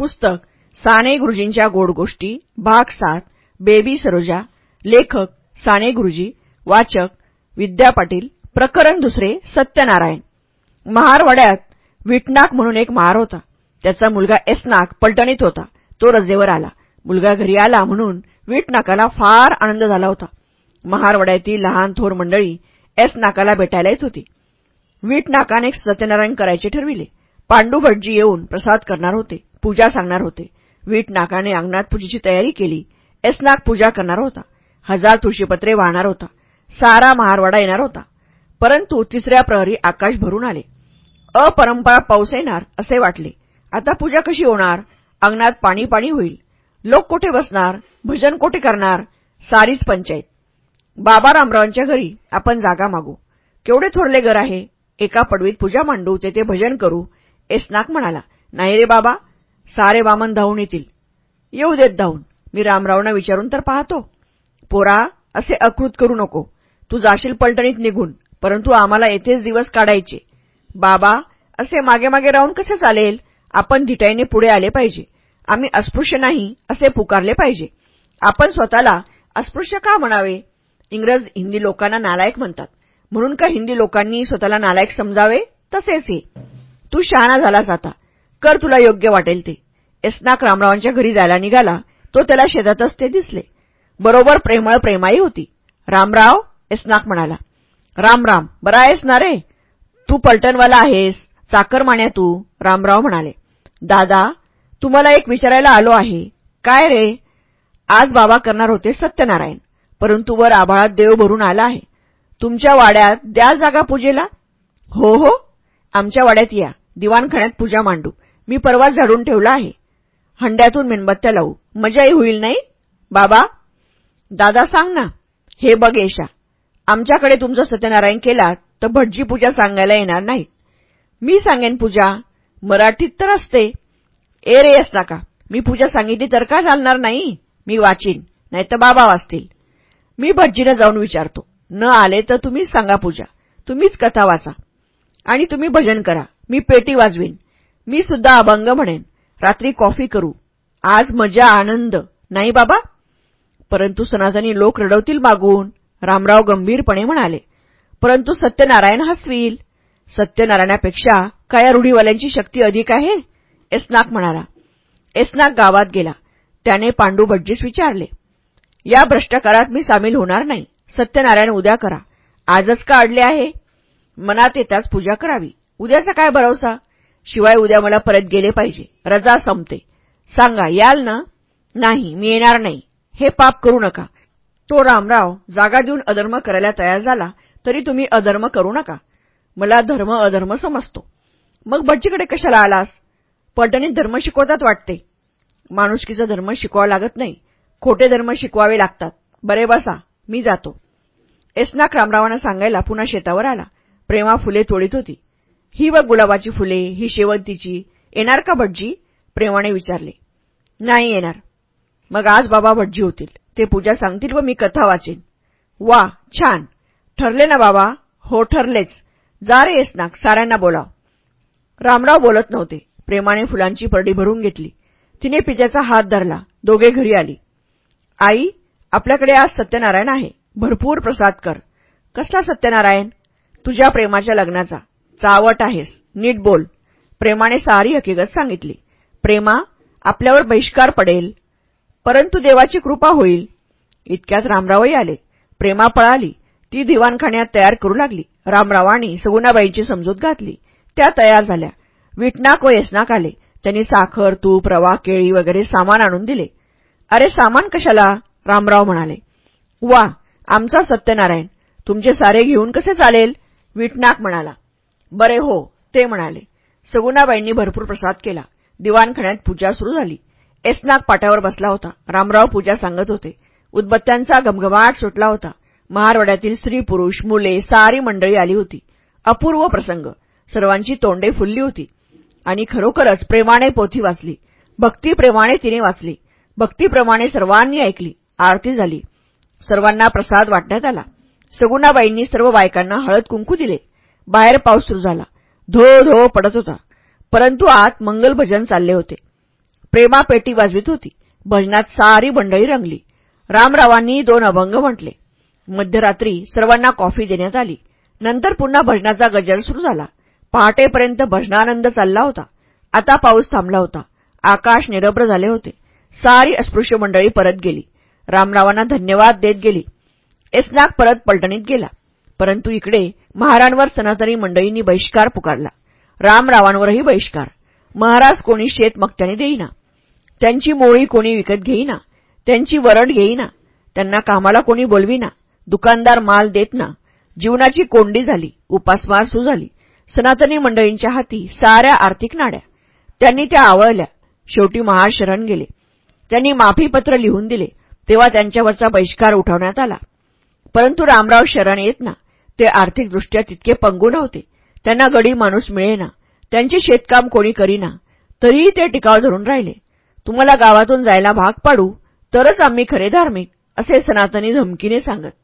पुस्तक साने गुरुजींच्या गोड गोष्टी भाग सात बेबी सरोजा लेखक साने गुरुजी वाचक विद्या पाटील प्रकरण दुसरे सत्यनारायण. महारवाड्यात विटनाक म्हणून एक महार होता. त्याचा मुलगा एसनाक पलटणीत होता. तो रजेवर आला. मुलगा घरी आला म्हणून विटनाकाला फार आनंद झाला होता. महारवाड्यातील लहान थोर मंडळी एसनाकाला भेटायला येत होती. विटनाकाने सत्यनारायण करायचे ठरविले. पांडू भटजी येऊन प्रसाद करणार होते. पूजा सांगणार होते. वीट नाकाने अंगणात पूजेची तयारी केली. एसनाक पूजा करणार होता. हजार तुळशीपत्रे वाहणार होता. सारा महारवाडा येणार होता. परंतु तिसऱ्या प्रहरी आकाश भरून आले. अपरंपरा पाऊस येणार असे वाटले. आता पूजा कशी होणार? अंगणात पाणी पाणी होईल. लोक कोठे बसणार? भजन कोठे करणार? सारीच पंचायत. बाबा रामरावांच्या घरी आपण जागा मागू. केवढे थोडले घर आहे? एका पडवीत पूजा मांडू तेथे भजन करू. एसनाक म्हणाला नाही रे बाबा सारे वामन धावून येतील. येऊ देत धावून. मी रामरावना विचारून तर पाहतो. पोरा असे अकृत करू नको. तू जाशील पलटणीत निघून परंतु आम्हाला येथेच दिवस काढायचे. बाबा असे मागे मागे राहून कसे चालेल? आपण धिटाईने पुढे आले पाहिजे. आम्ही अस्पृश्य नाही असे पुकारले पाहिजे. आपण स्वतःला अस्पृश्य का म्हणावे? इंग्रज हिंदी लोकांना नालायक म्हणतात. म्हणून का हिंदी लोकांनी स्वतःला नालायक समजावे? तसेच हे. तू शहाणा झालास आता. कर तुला योग्य वाटेल ते. एसनाक रामरावांच्या घरी जायला निघाला तो त्याला शेतातच ते दिसले. बरोबर प्रेमळ प्रेमाई होती. रामराव एसनाक म्हणाला राम राम बरा आहेस ना रे. तू पलटणवाला आहेस चाकरमान्या तू रामराव म्हणाले. दादा तुम्हाला एक विचारायला आलो आहे. काय रे? आज बाबा करणार होते सत्यनारायण परंतु वर आभाळात देव भरून आला आहे. तुमच्या वाड्यात द्या जागा पूजेला? हो हो. आमच्या वाड्यात या. दिवाणखान्यात पूजा मांडू. मी परवाच झाडून ठेवला आहे. हंड्यातून मेणबत्त्या लावू. मजाही होईल नाही? बाबा दादा सांग ना. हे बघ येशा आमच्याकडे तुमचं सत्यनारायण केलात तर भटजी पूजा सांगायला येणार नाहीत. मी सांगेन पूजा मराठीत तर असते. ए रे असता का मी पूजा सांगितली तर का चालणार नाही? मी वाचीन नाही तर बाबा वाचतील. मी भटजीनं जाऊन विचारतो. न आले तर तुम्हीच सांगा पूजा. तुम्हीच कथा वाचा. आणि तुम्ही भजन करा. मी पेटी वाजवीन. मी सुद्धा अभंग म्हणेन. रात्री कॉफी करू. आज मजा आनंद. नाही बाबा? परंतु सनातनी लोक रडवतील मागून. रामराव गंभीरपणे म्हणाले परंतु सत्यनारायण हसवील. सत्यनारायणापेक्षा काय या रूढीवाल्यांची शक्ती अधिक आहे? एसनाक म्हणाला. एसनाक गावात गेला. त्याने पांडू भटजीस विचारले या भ्रष्टाचारात मी सामील होणार नाही. सत्यनारायण उद्या करा. आजच का अडले आहे? मनात येताच पूजा करावी. उद्याचा काय भरोसा शिवाय उद्या मला परत गेले पाहिजे. रजा संपते. सांगा याल ना? नाही मी येणार नाही. हे पाप करू नका. तो रामराव जागा देऊन अधर्म करायला तयार झाला तरी तुम्ही अधर्म करू नका. मला धर्म अधर्म समजतो. मग भटजीकडे कशाला आलास? पलटणीत धर्म शिकवतात वाटते. माणुसकीचा धर्म शिकवावा लागत नाही. खोटे धर्म शिकवावे लागतात. बरे बसा मी जातो. एसनाक रामरावांना सांगायला पुन्हा शेतावर आला. प्रेमा फुले तोडीत होती. ही व गुलाबाची फुले ही शेवंतीची. येणार का भटजी? प्रेमाने विचारले. नाही येणार. मग आज बाबा भटजी होतील. ते पूजा सांगतील व मी कथा वाचेन. वा छान. ठरले ना बाबा? हो ठरलेच. जा रे एसनाक साऱ्यांना बोलाव. रामराव बोलत नव्हते. प्रेमाने फुलांची परडी भरून घेतली. तिने पित्याचा हात धरला. दोघे घरी आली. आई आपल्याकडे आज सत्यनारायण आहे. भरपूर प्रसाद कर. कसला सत्यनारायण? तुझ्या प्रेमाच्या लग्नाचा. चावट आहेस. नीट बोल. प्रेमाने सारी हकीकत सांगितली. प्रेमा आपल्यावर बहिष्कार पडेल. परंतु देवाची कृपा होईल. इतक्यात रामरावही आले. प्रेमा पळाली. ती दिवाणखान्यात तयार करू लागली. रामरावांनी सगुणाबाईंची समजूत घातली त्या तयार झाल्या. विटनाक व येसनाक आले. त्यांनी साखर तूप रवा केळी वगैरे सामान आणून दिले. अरे सामान कशाला? रामराव म्हणाले. वा आमचा सत्यनारायण. तुमचे सारे घेऊन कसे चालेल? विटनाक म्हणाला. बरे हो ते म्हणाले. सगुणाबाईंनी भरपूर प्रसाद केला. दिवाणखान्यात पूजा सुरू झाली. एसनाक पाट्यावर बसला होता. रामराव पूजा सांगत होते. उदबत्त्यांचा गमगमाट सुटला होता. महारवाड्यातील स्त्री पुरुष मुले सारी मंडळी आली होती. अपूर्व प्रसंग. सर्वांची तोंडे फुलली होती. आणि खरोखरच प्रेमाने पोथी वाचली. भक्तीप्रेमाने तिने वाचली. भक्तीप्रमाणे सर्वांनी ऐकली. आरती झाली. सर्वांना प्रसाद वाटण्यात आला. सगुणाबाईंनी सर्व बायकांना हळद कुंकू दिले. बाहेर पाऊस सुरू झाला. धो धो पडत होता. परंतु आत मंगल भजन चालले होते. प्रेमापेटी वाजवित होती. भजनात सारी मंडळी रंगली. रामरावांनी दोन अभंग म्हटले. मध्यरात्री सर्वांना कॉफी देण्यात आली. नंतर पुन्हा भजनाचा गजर सुरू झाला. पहाटेपर्यंत भजनानंद चालला होता. आता पाऊस थांबला होता. आकाश निरभ्र झाले होते. सारी अस्पृश्य मंडळी परत गेली. रामरावांना धन्यवाद देत गेली. एसनाक परत पलटणीत गेला. परंतु इकडे महारांवर सनातनी मंडळींनी बहिष्कार पुकारला. रामरावांवरही बहिष्कार. महाराज कोणी शेत मक्त्याने देईना. त्यांची मोळी कोणी विकत घेईना. त्यांची वरड घेईना त्यांना कामाला कोणी बोलविना. दुकानदार माल देत ना जीवनाची कोंडी झाली. उपासमार सुझाली सनातनी मंडळींच्या हाती साऱ्या आर्थिक नाड्या. त्यांनी त्या आवळल्या. शेवटी महार शरण गेले. त्यांनी माफीपत्र लिहून दिले. तेव्हा त्यांच्यावरचा बहिष्कार उठवण्यात आला. परंतु रामराव शरण येत ना. ते आर्थिकदृष्ट्या तितके पंगू नव्हते. त्यांना गडी माणूस मिळेना. त्यांचे शेतकाम कोणी करीना. तरीही ते टिकाव धरून राहिले. तुम्हाला गावातून जायला भाग पाडू तरच आम्ही खरे धार्मिक असे सनातनी धमकीने सांगत.